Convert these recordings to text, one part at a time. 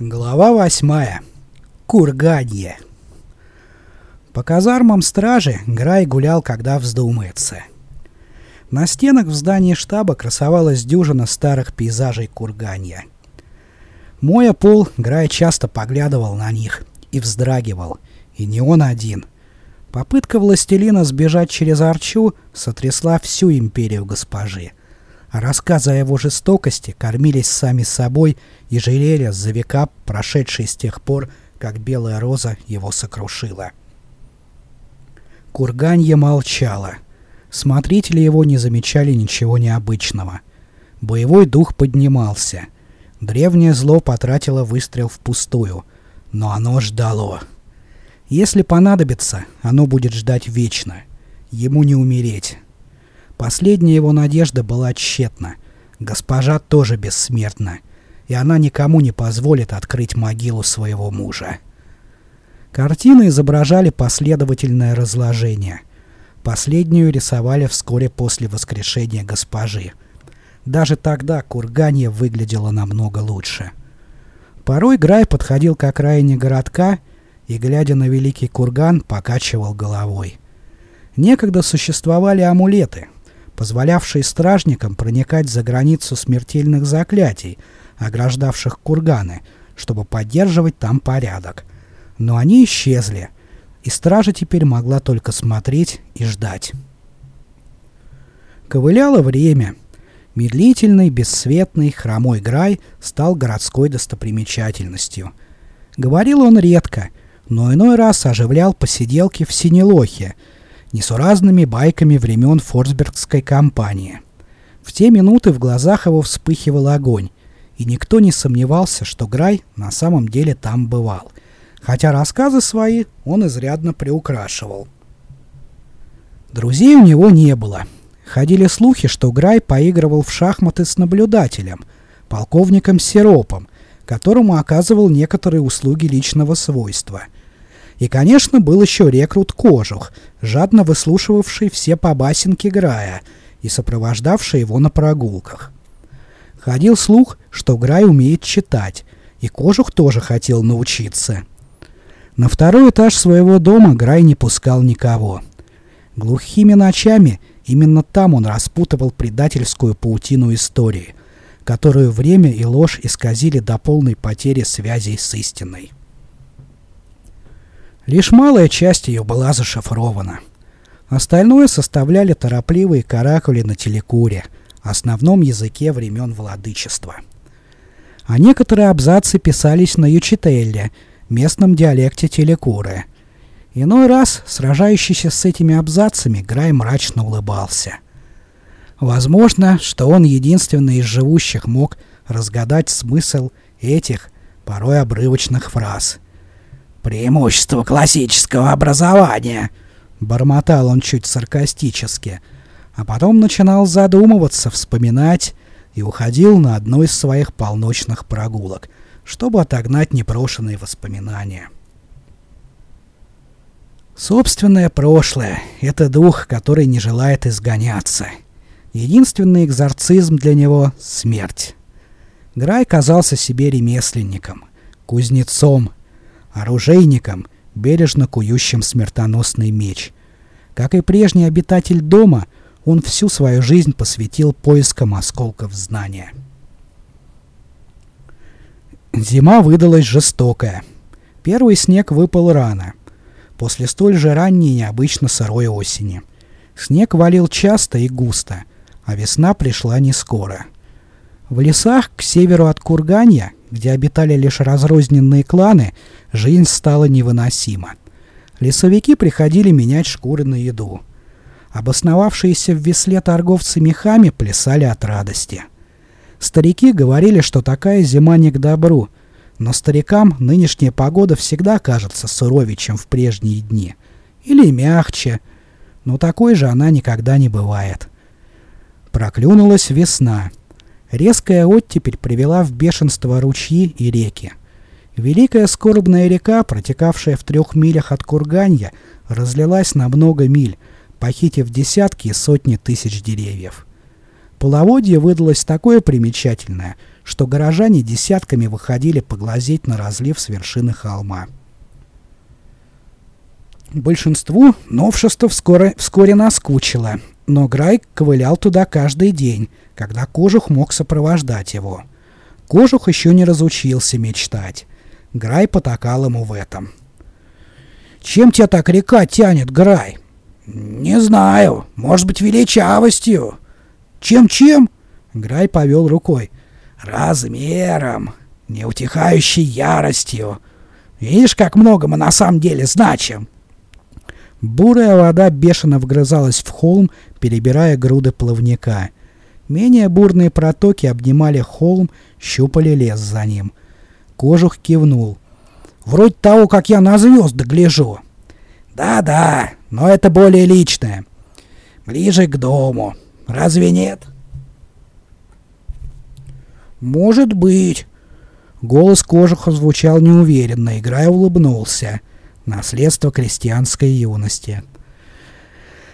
Глава восьмая. Курганье. По казармам стражи Грай гулял, когда вздумается. На стенах в здании штаба красовалась дюжина старых пейзажей Курганья. Моя пол, Грай часто поглядывал на них и вздрагивал, и не он один. Попытка властелина сбежать через Арчу сотрясла всю империю госпожи а рассказы о его жестокости кормились сами собой и жалели за века, прошедшие с тех пор, как белая роза его сокрушила. Курганье молчало. Смотрители его не замечали ничего необычного. Боевой дух поднимался. Древнее зло потратило выстрел впустую, но оно ждало. Если понадобится, оно будет ждать вечно. Ему не умереть. Последняя его надежда была тщетна. Госпожа тоже бессмертна, и она никому не позволит открыть могилу своего мужа. Картины изображали последовательное разложение. Последнюю рисовали вскоре после воскрешения госпожи. Даже тогда курганье выглядело намного лучше. Порой Грай подходил к окраине городка и, глядя на великий курган, покачивал головой. Некогда существовали амулеты — позволявшие стражникам проникать за границу смертельных заклятий, ограждавших курганы, чтобы поддерживать там порядок. Но они исчезли, и стража теперь могла только смотреть и ждать. Ковыляло время. Медлительный, бесцветный, хромой Грай стал городской достопримечательностью. Говорил он редко, но иной раз оживлял посиделки в Синелохе, несуразными байками времен Форсбергской кампании. В те минуты в глазах его вспыхивал огонь, и никто не сомневался, что Грай на самом деле там бывал, хотя рассказы свои он изрядно приукрашивал. Друзей у него не было. Ходили слухи, что Грай поигрывал в шахматы с наблюдателем, полковником Сиропом, которому оказывал некоторые услуги личного свойства – и, конечно, был еще рекрут Кожух, жадно выслушивавший все побасенки Грая и сопровождавший его на прогулках. Ходил слух, что Грай умеет читать, и Кожух тоже хотел научиться. На второй этаж своего дома Грай не пускал никого. Глухими ночами именно там он распутывал предательскую паутину истории, которую время и ложь исказили до полной потери связей с истиной. Лишь малая часть ее была зашифрована. Остальное составляли торопливые каракули на телекуре, основном языке времен владычества. А некоторые абзацы писались на ючителле, местном диалекте телекуры. Иной раз, сражающийся с этими абзацами, Грай мрачно улыбался. Возможно, что он единственный из живущих мог разгадать смысл этих, порой обрывочных фраз — «Преимущество классического образования!» Бормотал он чуть саркастически, а потом начинал задумываться, вспоминать и уходил на одну из своих полночных прогулок, чтобы отогнать непрошенные воспоминания. Собственное прошлое — это дух, который не желает изгоняться. Единственный экзорцизм для него — смерть. Грай казался себе ремесленником, кузнецом, оружейником, бережно кующим смертоносный меч. Как и прежний обитатель дома, он всю свою жизнь посвятил поискам осколков знания. Зима выдалась жестокая. Первый снег выпал рано, после столь же ранней необычно сырой осени. Снег валил часто и густо, а весна пришла не скоро. В лесах к северу от Курганья где обитали лишь разрозненные кланы, жизнь стала невыносима. Лесовики приходили менять шкуры на еду. Обосновавшиеся в весле торговцы мехами плясали от радости. Старики говорили, что такая зима не к добру, но старикам нынешняя погода всегда кажется суровее, чем в прежние дни. Или мягче, но такой же она никогда не бывает. Проклюнулась весна. Резкая оттепель привела в бешенство ручьи и реки. Великая скорбная река, протекавшая в трех милях от Курганья, разлилась на много миль, похитив десятки и сотни тысяч деревьев. Половодье выдалось такое примечательное, что горожане десятками выходили поглазеть на разлив с вершины холма. Большинству новшество вскоре, вскоре наскучило, но Грай ковылял туда каждый день, когда Кожух мог сопровождать его. Кожух еще не разучился мечтать. Грай потакал ему в этом. «Чем тебя так река тянет, Грай?» «Не знаю. Может быть, величавостью». «Чем-чем?» Грай повел рукой. «Размером, неутихающей яростью. Видишь, как много мы на самом деле значим?» Бурая вода бешено вгрызалась в холм, перебирая груды плавника. Менее бурные протоки обнимали холм, щупали лес за ним. Кожух кивнул. «Вроде того, как я на звезды гляжу». «Да-да, но это более личное. Ближе к дому. Разве нет?» «Может быть». Голос кожуха звучал неуверенно, играя улыбнулся. Наследство крестьянской юности.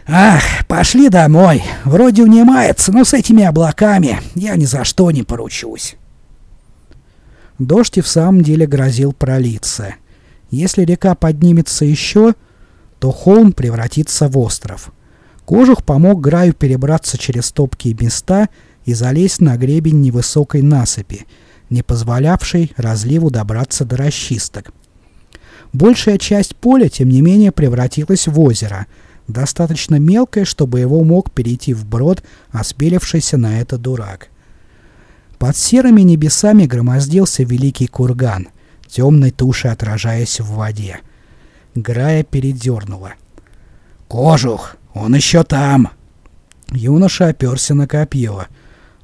«Ах, пошли домой. Вроде унимается, но с этими облаками я ни за что не поручусь». Дождь и в самом деле грозил пролиться. Если река поднимется еще, то холм превратится в остров. Кожух помог Граю перебраться через топкие места и залезть на гребень невысокой насыпи, не позволявшей разливу добраться до расчисток. Большая часть поля, тем не менее, превратилась в озеро, достаточно мелкое, чтобы его мог перейти вброд осмелившийся на это дурак. Под серыми небесами громоздился великий курган, темной тушей отражаясь в воде. Грая передернула. «Кожух! Он еще там!» Юноша оперся на копье,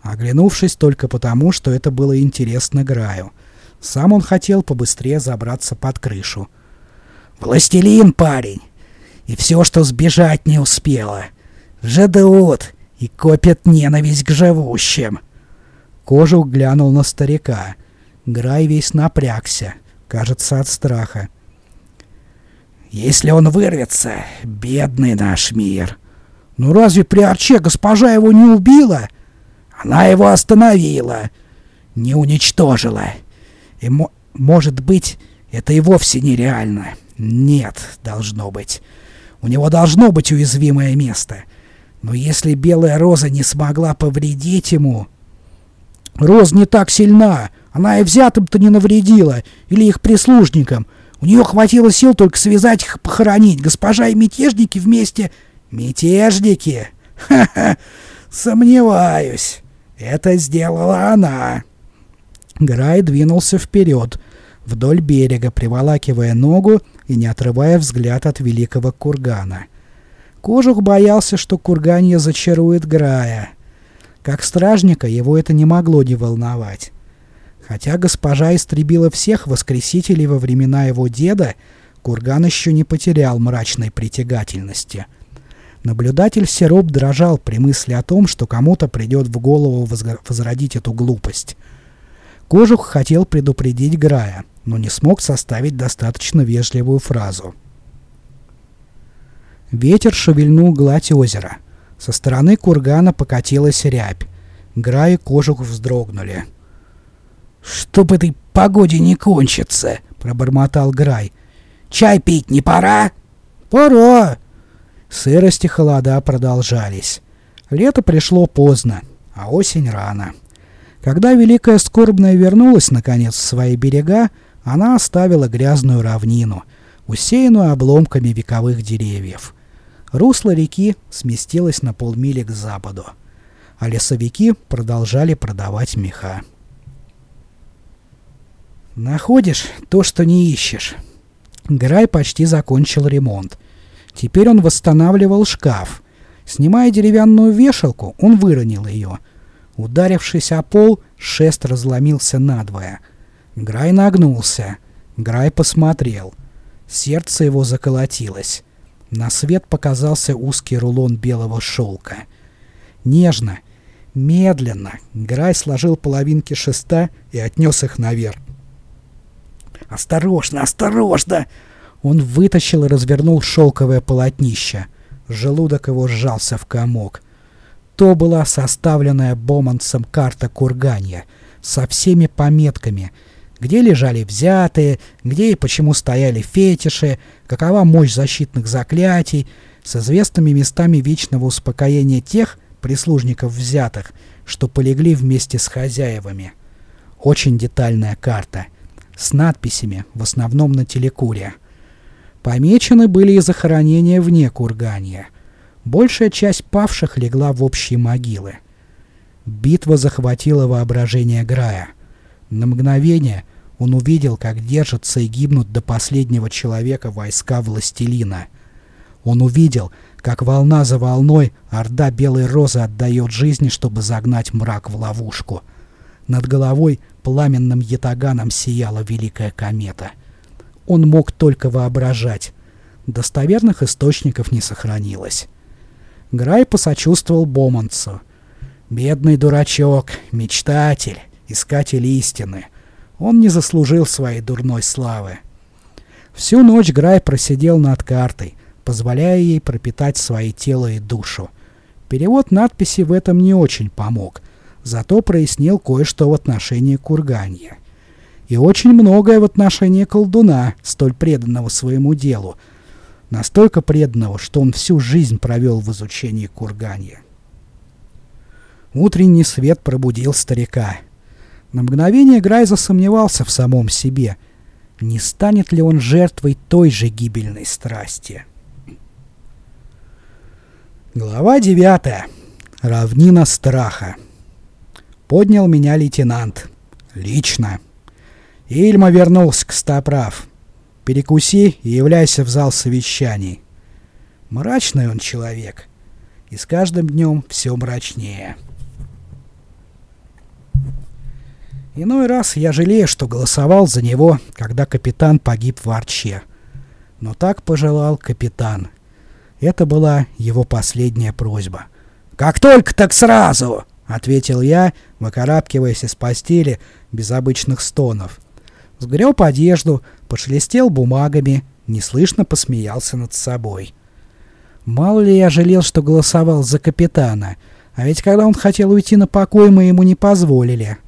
оглянувшись только потому, что это было интересно Граю. Сам он хотел побыстрее забраться под крышу. Властелин, парень. И все, что сбежать не успело. Жадут и копят ненависть к живущим. Кожух глянул на старика. Грай весь напрягся, кажется, от страха. «Если он вырвется, бедный наш мир!» «Ну разве при Арче госпожа его не убила?» «Она его остановила, не уничтожила. И, может быть, это и вовсе нереально. Нет, должно быть. У него должно быть уязвимое место. Но если Белая Роза не смогла повредить ему... Роза не так сильна. Она и взятым-то не навредила. Или их прислужникам. У нее хватило сил только связать их похоронить. Госпожа и мятежники вместе... Мятежники? Ха-ха! Сомневаюсь. Это сделала она. Грай двинулся вперед, вдоль берега, приволакивая ногу и не отрывая взгляд от великого кургана. Кожух боялся, что курганье зачарует Грая. Как стражника его это не могло не волновать. Хотя госпожа истребила всех воскресителей во времена его деда, курган еще не потерял мрачной притягательности. Наблюдатель Сероб дрожал при мысли о том, что кому-то придет в голову возродить эту глупость. Кожух хотел предупредить Грая, но не смог составить достаточно вежливую фразу. Ветер шевельнул гладь озера. Со стороны кургана покатилась рябь. Грай и Кожух вздрогнули. «Чтоб этой погоде не кончится!» — пробормотал Грай. «Чай пить не пора?» «Пора!» Сырость и холода продолжались. Лето пришло поздно, а осень рано. Когда Великая Скорбная вернулась, наконец, в свои берега, она оставила грязную равнину, усеянную обломками вековых деревьев. Русло реки сместилось на полмили к западу, а лесовики продолжали продавать меха. Находишь то, что не ищешь. Грай почти закончил ремонт. Теперь он восстанавливал шкаф. Снимая деревянную вешалку, он выронил ее — Ударившись о пол, шест разломился надвое. Грай нагнулся. Грай посмотрел. Сердце его заколотилось. На свет показался узкий рулон белого шелка. Нежно, медленно Грай сложил половинки шеста и отнес их наверх. «Осторожно, осторожно!» Он вытащил и развернул шелковое полотнище. Желудок его сжался в комок. То была составленная Боманцем карта Курганья, со всеми пометками, где лежали взятые, где и почему стояли фетиши, какова мощь защитных заклятий, с известными местами вечного успокоения тех прислужников взятых, что полегли вместе с хозяевами. Очень детальная карта, с надписями, в основном на телекуре. Помечены были и захоронения вне Курганья. Большая часть павших легла в общие могилы. Битва захватила воображение Грая. На мгновение он увидел, как держатся и гибнут до последнего человека войска Властелина. Он увидел, как волна за волной орда Белой Розы отдает жизни, чтобы загнать мрак в ловушку. Над головой пламенным ятаганом сияла великая комета. Он мог только воображать. Достоверных источников не сохранилось. Грай посочувствовал Боманцу. Бедный дурачок, мечтатель, искатель истины. Он не заслужил своей дурной славы. Всю ночь Грай просидел над картой, позволяя ей пропитать свои тело и душу. Перевод надписи в этом не очень помог, зато прояснил кое-что в отношении Курганья. И очень многое в отношении колдуна, столь преданного своему делу, настолько преданного, что он всю жизнь провел в изучении Курганья. Утренний свет пробудил старика. На мгновение Грай засомневался в самом себе. Не станет ли он жертвой той же гибельной страсти? Глава 9. Равнина страха. Поднял меня лейтенант. Лично. Ильма вернулся к стоправ. Перекуси и являйся в зал совещаний. Мрачный он человек. И с каждым днем все мрачнее. Иной раз я жалею, что голосовал за него, когда капитан погиб в Арче. Но так пожелал капитан. Это была его последняя просьба. «Как только, так сразу!» — ответил я, выкарабкиваясь из постели без обычных стонов. Сгреб одежду, пошелестел бумагами, неслышно посмеялся над собой. Мало ли я жалел, что голосовал за капитана, а ведь когда он хотел уйти на покой, мы ему не позволили.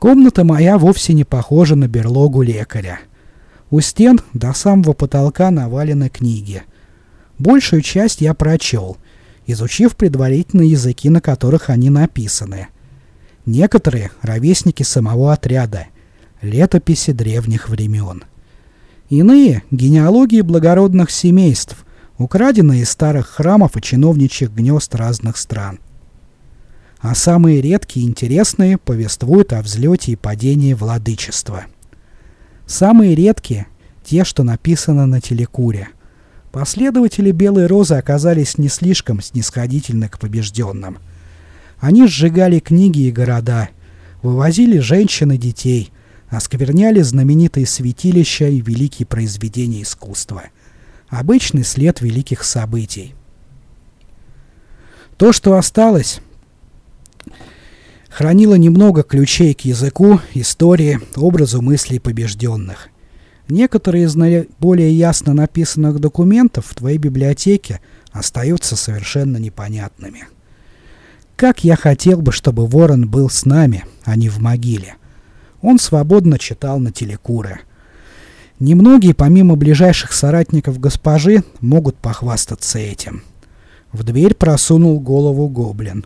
Комната моя вовсе не похожа на берлогу лекаря. У стен до самого потолка навалены книги. Большую часть я прочел, изучив предварительно языки, на которых они написаны. Некоторые — ровесники самого отряда, летописи древних времен. Иные — генеалогии благородных семейств, украденные из старых храмов и чиновничьих гнезд разных стран а самые редкие и интересные повествуют о взлете и падении владычества. Самые редкие – те, что написано на телекуре. Последователи Белой Розы оказались не слишком снисходительны к побежденным. Они сжигали книги и города, вывозили женщин и детей, оскверняли знаменитые святилища и великие произведения искусства. Обычный след великих событий. То, что осталось, хранила немного ключей к языку, истории, образу мыслей побежденных. Некоторые из наиболее ясно написанных документов в твоей библиотеке остаются совершенно непонятными. Как я хотел бы, чтобы Ворон был с нами, а не в могиле. Он свободно читал на телекуры. Немногие, помимо ближайших соратников госпожи, могут похвастаться этим. В дверь просунул голову гоблин.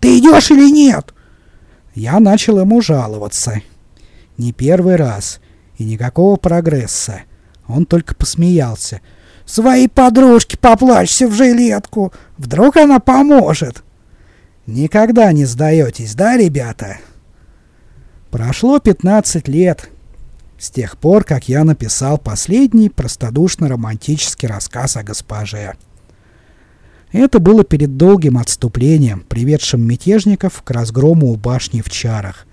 «Ты идешь или нет?» Я начал ему жаловаться. Не первый раз. И никакого прогресса. Он только посмеялся. «Своей подружке поплачься в жилетку. Вдруг она поможет». «Никогда не сдаетесь, да, ребята?» Прошло 15 лет с тех пор, как я написал последний простодушно-романтический рассказ о госпоже. Это было перед долгим отступлением, приведшим мятежников к разгрому у башни в чарах.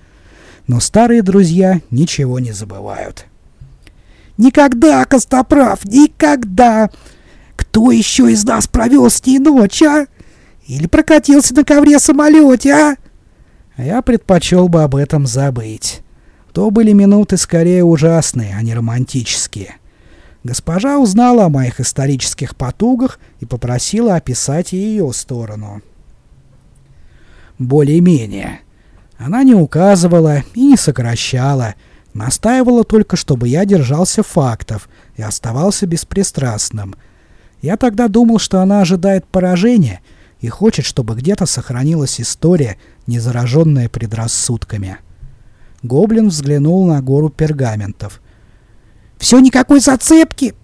Но старые друзья ничего не забывают. «Никогда, Костоправ, никогда! Кто еще из нас провел с ней ночь, а? Или прокатился на ковре-самолете, а?» Я предпочел бы об этом забыть. То были минуты скорее ужасные, а не романтические. Госпожа узнала о моих исторических потугах и попросила описать ее сторону. Более-менее. Она не указывала и не сокращала, настаивала только, чтобы я держался фактов и оставался беспристрастным. Я тогда думал, что она ожидает поражения и хочет, чтобы где-то сохранилась история, не зараженная предрассудками. Гоблин взглянул на гору пергаментов. «Все никакой зацепки!»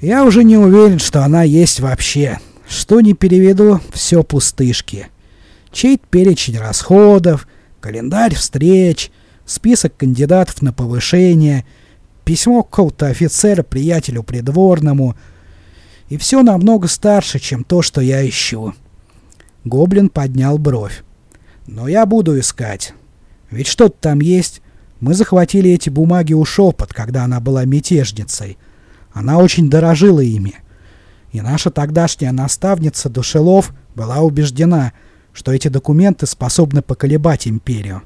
«Я уже не уверен, что она есть вообще. Что не переведу, все пустышки. Чей-то перечень расходов, календарь встреч, список кандидатов на повышение, письмо какого-то офицера приятелю придворному. И все намного старше, чем то, что я ищу». Гоблин поднял бровь. «Но я буду искать. Ведь что-то там есть. Мы захватили эти бумаги у Шепот, когда она была мятежницей. Она очень дорожила ими. И наша тогдашняя наставница Душелов была убеждена, что эти документы способны поколебать империю.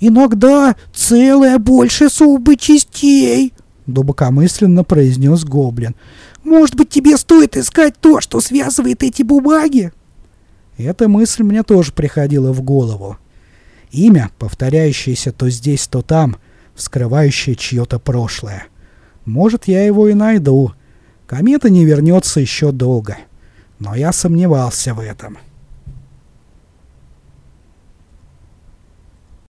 «Иногда целая больше суммы частей», — глубокомысленно произнес Гоблин. «Может быть, тебе стоит искать то, что связывает эти бумаги?» Эта мысль мне тоже приходила в голову. Имя, повторяющееся то здесь, то там, вскрывающее чье-то прошлое. Может, я его и найду. Комета не вернется еще долго. Но я сомневался в этом.